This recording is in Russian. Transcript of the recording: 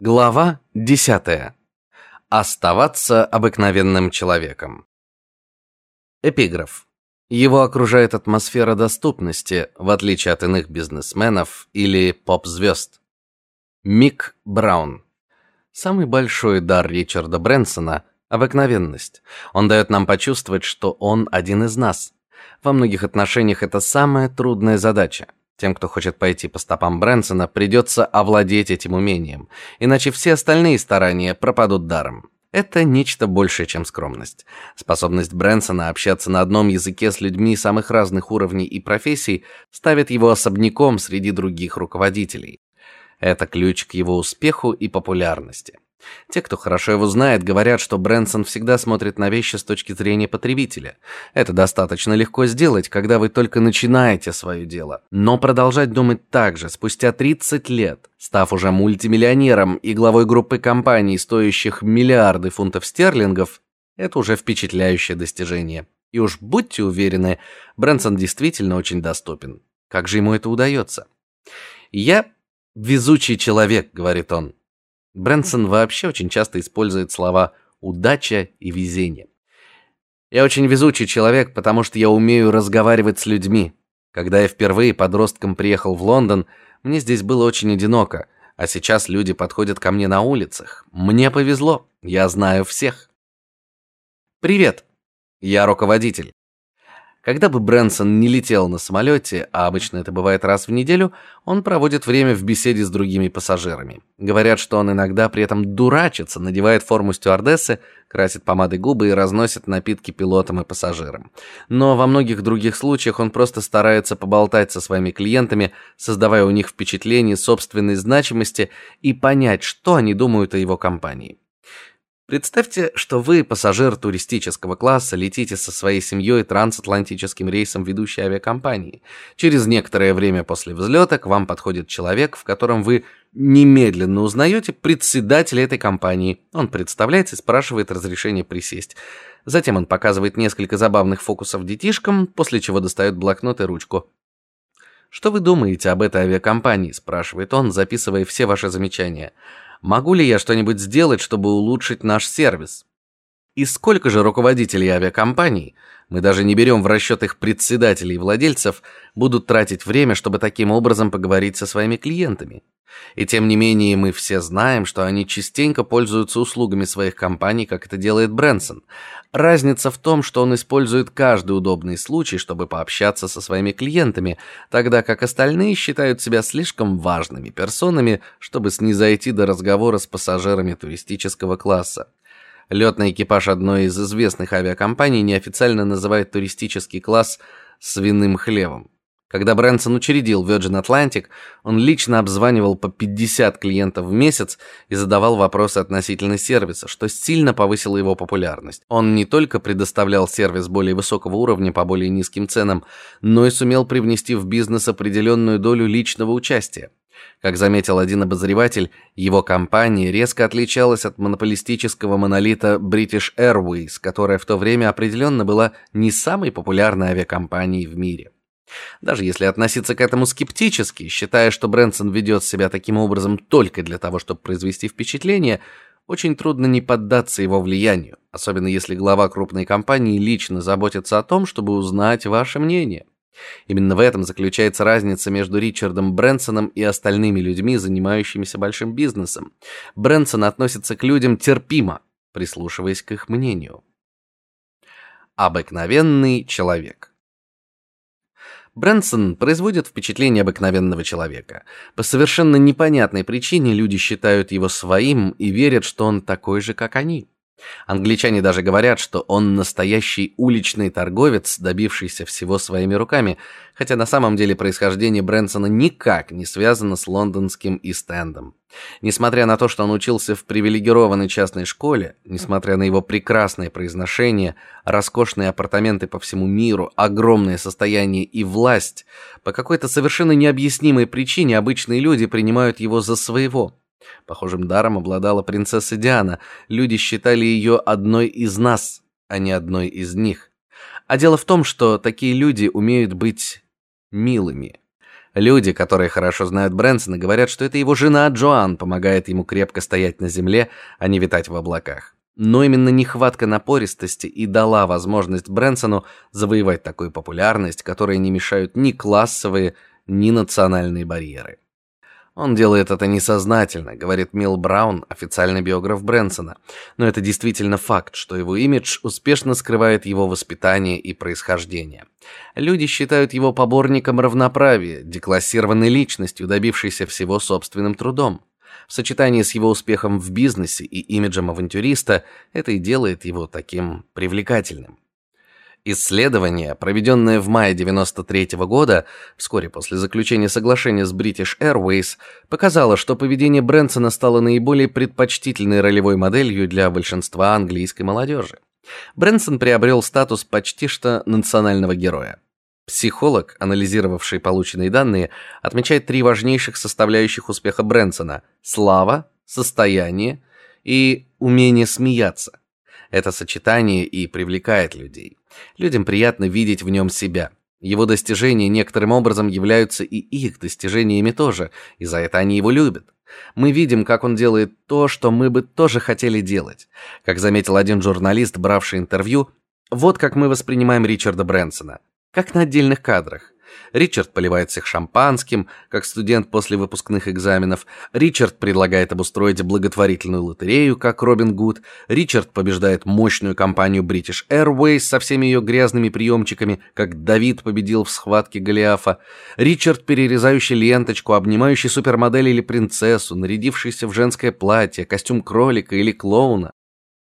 Глава 10. Оставаться обыкновенным человеком. Эпиграф. Его окружает атмосфера доступности, в отличие от иных бизнесменов или поп-звезд. Мик Браун. Самый большой дар Ричарда Брэнсона обыкновенность. Он дает нам почувствовать, что он один из нас. Во многих отношениях это самая трудная задача. Тем, кто хочет пойти по стопам Брэнсона, придется овладеть этим умением, иначе все остальные старания пропадут даром. Это нечто большее, чем скромность. Способность Брэнсона общаться на одном языке с людьми самых разных уровней и профессий ставит его особняком среди других руководителей. Это ключ к его успеху и популярности. Те, кто хорошо его знает, говорят, что Брэнсон всегда смотрит на вещи с точки зрения потребителя. Это достаточно легко сделать, когда вы только начинаете свое дело. Но продолжать думать так же спустя 30 лет, став уже мультимиллионером и главой группы компаний, стоящих миллиарды фунтов стерлингов, это уже впечатляющее достижение. И уж будьте уверены, Брэнсон действительно очень доступен. Как же ему это удается? Я везучий человек, говорит он. Брэнсон вообще очень часто использует слова удача и везение. Я очень везучий человек, потому что я умею разговаривать с людьми. Когда я впервые подростком приехал в Лондон, мне здесь было очень одиноко, а сейчас люди подходят ко мне на улицах. Мне повезло, я знаю всех. Привет. Я руководитель. Когда бы Брэнсон не летел на самолете, а обычно это бывает раз в неделю, он проводит время в беседе с другими пассажирами. Говорят, что он иногда при этом дурачится, надевает форму стюардессы, красит помадой губы и разносит напитки пилотам и пассажирам. Но во многих других случаях он просто старается поболтать со своими клиентами, создавая у них впечатление собственной значимости и понять, что они думают о его компании. Представьте, что вы пассажир туристического класса, летите со своей семьей трансатлантическим рейсом ведущей авиакомпании. Через некоторое время после взлета к вам подходит человек, в котором вы немедленно узнаете председателя этой компании. Он представляется и спрашивает разрешение присесть. Затем он показывает несколько забавных фокусов детишкам, после чего достает блокнот и ручку. Что вы думаете об этой авиакомпании, спрашивает он, записывая все ваши замечания. Могу ли я что-нибудь сделать, чтобы улучшить наш сервис? И сколько же руководителей авиакомпаний, мы даже не берем в расчет их председателей и владельцев, будут тратить время, чтобы таким образом поговорить со своими клиентами? И тем не менее мы все знаем, что они частенько пользуются услугами своих компаний, как это делает Брэнсон. Разница в том, что он использует каждый удобный случай, чтобы пообщаться со своими клиентами, тогда как остальные считают себя слишком важными персонами, чтобы снизойти до разговора с пассажирами туристического класса. Летный экипаж одной из известных авиакомпаний неофициально называет туристический класс свиным хлевом. Когда Брэнсон учредил Virgin Atlantic, он лично обзванивал по 50 клиентов в месяц и задавал вопросы относительно сервиса, что сильно повысило его популярность. Он не только предоставлял сервис более высокого уровня по более низким ценам, но и сумел привнести в бизнес определенную долю личного участия. Как заметил один обозреватель, его компания резко отличалась от монополистического монолита British Airways, которая в то время определенно была не самой популярной авиакомпанией в мире. Даже если относиться к этому скептически, считая, что Брэнсон ведет себя таким образом только для того, чтобы произвести впечатление, очень трудно не поддаться его влиянию, особенно если глава крупной компании лично заботится о том, чтобы узнать ваше мнение. Именно в этом заключается разница между Ричардом Брэнсоном и остальными людьми, занимающимися большим бизнесом. Брэнсон относится к людям терпимо, прислушиваясь к их мнению. Обыкновенный человек. Брэнсон производит впечатление обыкновенного человека. По совершенно непонятной причине люди считают его своим и верят, что он такой же, как они. Англичане даже говорят, что он настоящий уличный торговец, добившийся всего своими руками, хотя на самом деле происхождение Брэнсона никак не связано с лондонским Ист-Эндом. Несмотря на то, что он учился в привилегированной частной школе, несмотря на его прекрасное произношение, роскошные апартаменты по всему миру, огромное состояние и власть, по какой-то совершенно необъяснимой причине обычные люди принимают его за своего. Похожим даром обладала принцесса Диана. Люди считали ее одной из нас, а не одной из них. А дело в том, что такие люди умеют быть милыми. Люди, которые хорошо знают Брэнсона, говорят, что это его жена Джоан помогает ему крепко стоять на земле, а не витать в облаках. Но именно нехватка напористости и дала возможность Брэнсону завоевать такую популярность, которой не мешают ни классовые, ни национальные барьеры. Он делает это несознательно, говорит Мил Браун, официальный биограф Брэнсона. Но это действительно факт, что его имидж успешно скрывает его воспитание и происхождение. Люди считают его поборником равноправия, деклассированной личностью, добившейся всего собственным трудом. В сочетании с его успехом в бизнесе и имиджем авантюриста это и делает его таким привлекательным. Исследование, проведенное в мае 93 -го года, вскоре после заключения соглашения с British Airways, показало, что поведение Брэнсона стало наиболее предпочтительной ролевой моделью для большинства английской молодежи. Брэнсон приобрел статус почти что национального героя. Психолог, анализировавший полученные данные, отмечает три важнейших составляющих успеха Брэнсона: слава, состояние и умение смеяться. Это сочетание и привлекает людей. Людям приятно видеть в нем себя. Его достижения некоторым образом являются и их достижениями тоже, и за это они его любят. Мы видим, как он делает то, что мы бы тоже хотели делать. Как заметил один журналист, бравший интервью, вот как мы воспринимаем Ричарда Брэнсона, как на отдельных кадрах. Ричард поливает всех шампанским, как студент после выпускных экзаменов. Ричард предлагает обустроить благотворительную лотерею, как Робин Гуд. Ричард побеждает мощную компанию British Airways со всеми ее грязными приемчиками, как Давид победил в схватке Голиафа. Ричард, перерезающий ленточку, обнимающий супермодель или принцессу, нарядившийся в женское платье, костюм кролика или клоуна.